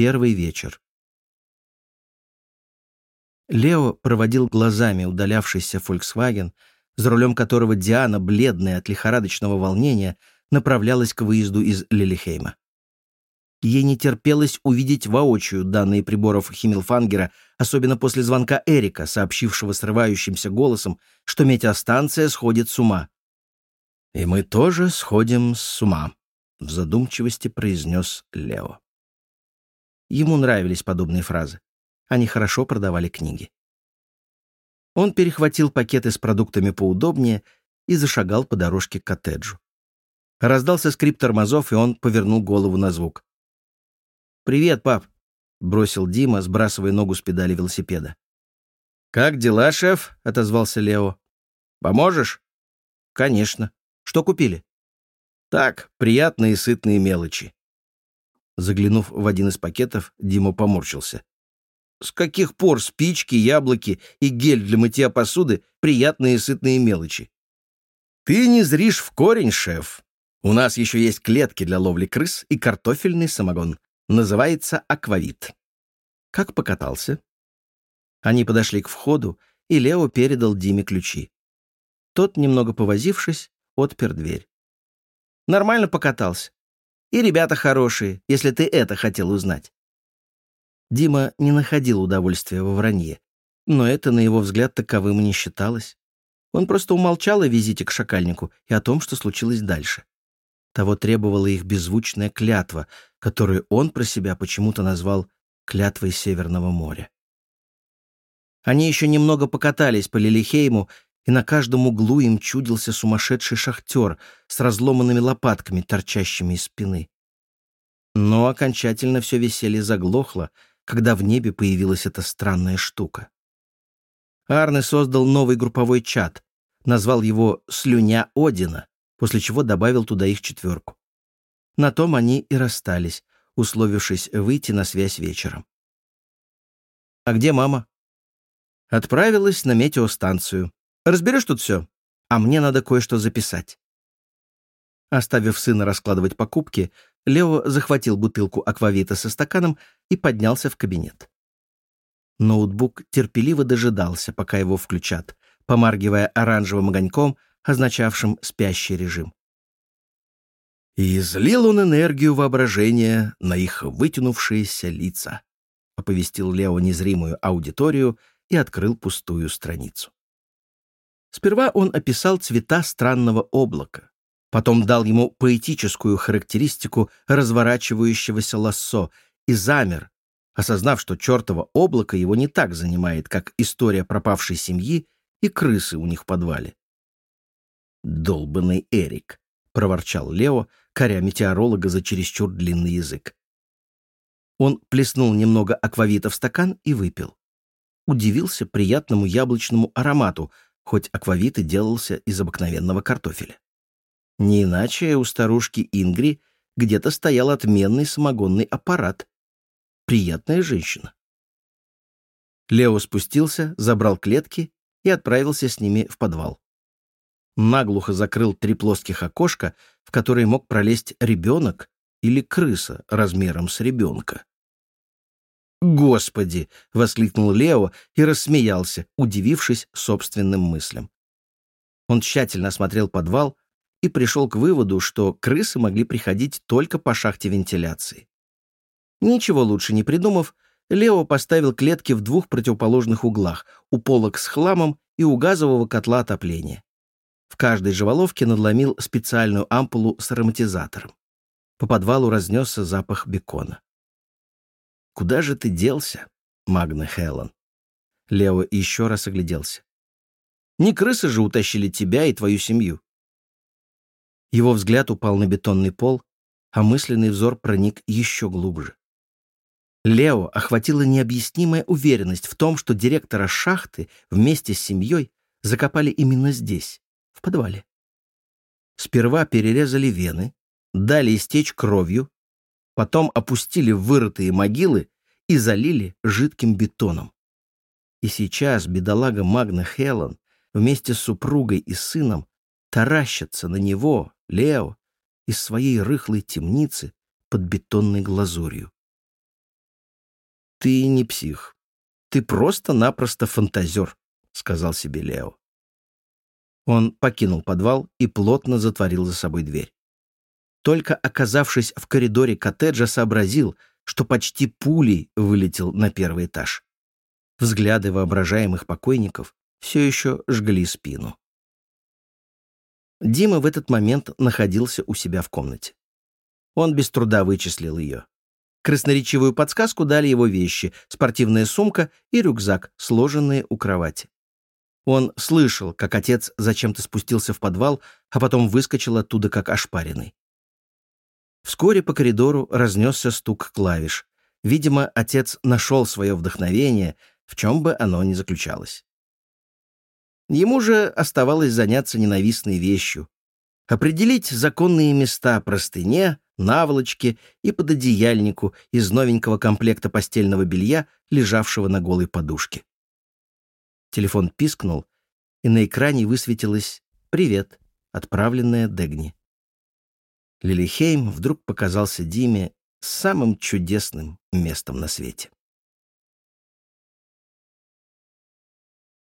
Первый вечер. Лео проводил глазами удалявшийся Volkswagen, за рулем которого Диана, бледная от лихорадочного волнения, направлялась к выезду из Лилихейма. Ей не терпелось увидеть воочию данные приборов Химмелфангера, особенно после звонка Эрика, сообщившего срывающимся голосом, что метеостанция сходит с ума. «И мы тоже сходим с ума», — в задумчивости произнес Лео. Ему нравились подобные фразы. Они хорошо продавали книги. Он перехватил пакеты с продуктами поудобнее и зашагал по дорожке к коттеджу. Раздался скрип тормозов, и он повернул голову на звук. «Привет, пап», — бросил Дима, сбрасывая ногу с педали велосипеда. «Как дела, шеф?» — отозвался Лео. «Поможешь?» «Конечно. Что купили?» «Так, приятные и сытные мелочи». Заглянув в один из пакетов, Дима поморщился. «С каких пор спички, яблоки и гель для мытья посуды — приятные и сытные мелочи?» «Ты не зришь в корень, шеф. У нас еще есть клетки для ловли крыс и картофельный самогон. Называется аквавит. Как покатался? Они подошли к входу, и Лео передал Диме ключи. Тот, немного повозившись, отпер дверь. Нормально покатался. И ребята хорошие, если ты это хотел узнать. Дима не находил удовольствия во вранье, но это, на его взгляд, таковым и не считалось. Он просто умолчал о визите к шакальнику и о том, что случилось дальше. Того требовала их беззвучная клятва, которую он про себя почему-то назвал «клятвой Северного моря». Они еще немного покатались по Лилихейму, и на каждом углу им чудился сумасшедший шахтер с разломанными лопатками, торчащими из спины. Но окончательно все веселье заглохло, когда в небе появилась эта странная штука. Арне создал новый групповой чат, назвал его «Слюня Одина», после чего добавил туда их четверку. На том они и расстались, условившись выйти на связь вечером. «А где мама?» «Отправилась на метеостанцию. Разберешь тут все? А мне надо кое-что записать». Оставив сына раскладывать покупки, Лео захватил бутылку аквавита со стаканом и поднялся в кабинет. Ноутбук терпеливо дожидался, пока его включат, помаргивая оранжевым огоньком — означавшим спящий режим. И излил он энергию воображения на их вытянувшиеся лица, оповестил Лео незримую аудиторию и открыл пустую страницу. Сперва он описал цвета странного облака, потом дал ему поэтическую характеристику разворачивающегося лассо и замер, осознав, что чертово облако его не так занимает, как история пропавшей семьи и крысы у них в подвале. «Долбанный Эрик», — проворчал Лео, коря метеоролога за чересчур длинный язык. Он плеснул немного аквавита в стакан и выпил. Удивился приятному яблочному аромату, хоть аквавит и делался из обыкновенного картофеля. Не иначе у старушки Ингри где-то стоял отменный самогонный аппарат. Приятная женщина. Лео спустился, забрал клетки и отправился с ними в подвал наглухо закрыл три плоских окошка, в которые мог пролезть ребенок или крыса размером с ребенка. «Господи!» — воскликнул Лео и рассмеялся, удивившись собственным мыслям. Он тщательно осмотрел подвал и пришел к выводу, что крысы могли приходить только по шахте вентиляции. Ничего лучше не придумав, Лео поставил клетки в двух противоположных углах, у полок с хламом и у газового котла отопления. В каждой живоловке надломил специальную ампулу с ароматизатором. По подвалу разнесся запах бекона. «Куда же ты делся, Магна Хеллен?» Лео еще раз огляделся. «Не крысы же утащили тебя и твою семью». Его взгляд упал на бетонный пол, а мысленный взор проник еще глубже. Лео охватила необъяснимая уверенность в том, что директора шахты вместе с семьей закопали именно здесь, в подвале. Сперва перерезали вены, дали истечь кровью, потом опустили в вырытые могилы и залили жидким бетоном. И сейчас бедолага Магна Хелен вместе с супругой и сыном таращатся на него, Лео, из своей рыхлой темницы под бетонной глазурью. «Ты не псих. Ты просто-напросто фантазер», — сказал себе Лео. Он покинул подвал и плотно затворил за собой дверь. Только оказавшись в коридоре коттеджа, сообразил, что почти пулей вылетел на первый этаж. Взгляды воображаемых покойников все еще жгли спину. Дима в этот момент находился у себя в комнате. Он без труда вычислил ее. Красноречивую подсказку дали его вещи, спортивная сумка и рюкзак, сложенные у кровати. Он слышал, как отец зачем-то спустился в подвал, а потом выскочил оттуда как ошпаренный. Вскоре по коридору разнесся стук клавиш. Видимо, отец нашел свое вдохновение, в чем бы оно ни заключалось. Ему же оставалось заняться ненавистной вещью — определить законные места простыне, наволочке и пододеяльнику из новенького комплекта постельного белья, лежавшего на голой подушке. Телефон пискнул, и на экране высветилось «Привет», отправленное Дегни. Лилихейм вдруг показался Диме самым чудесным местом на свете.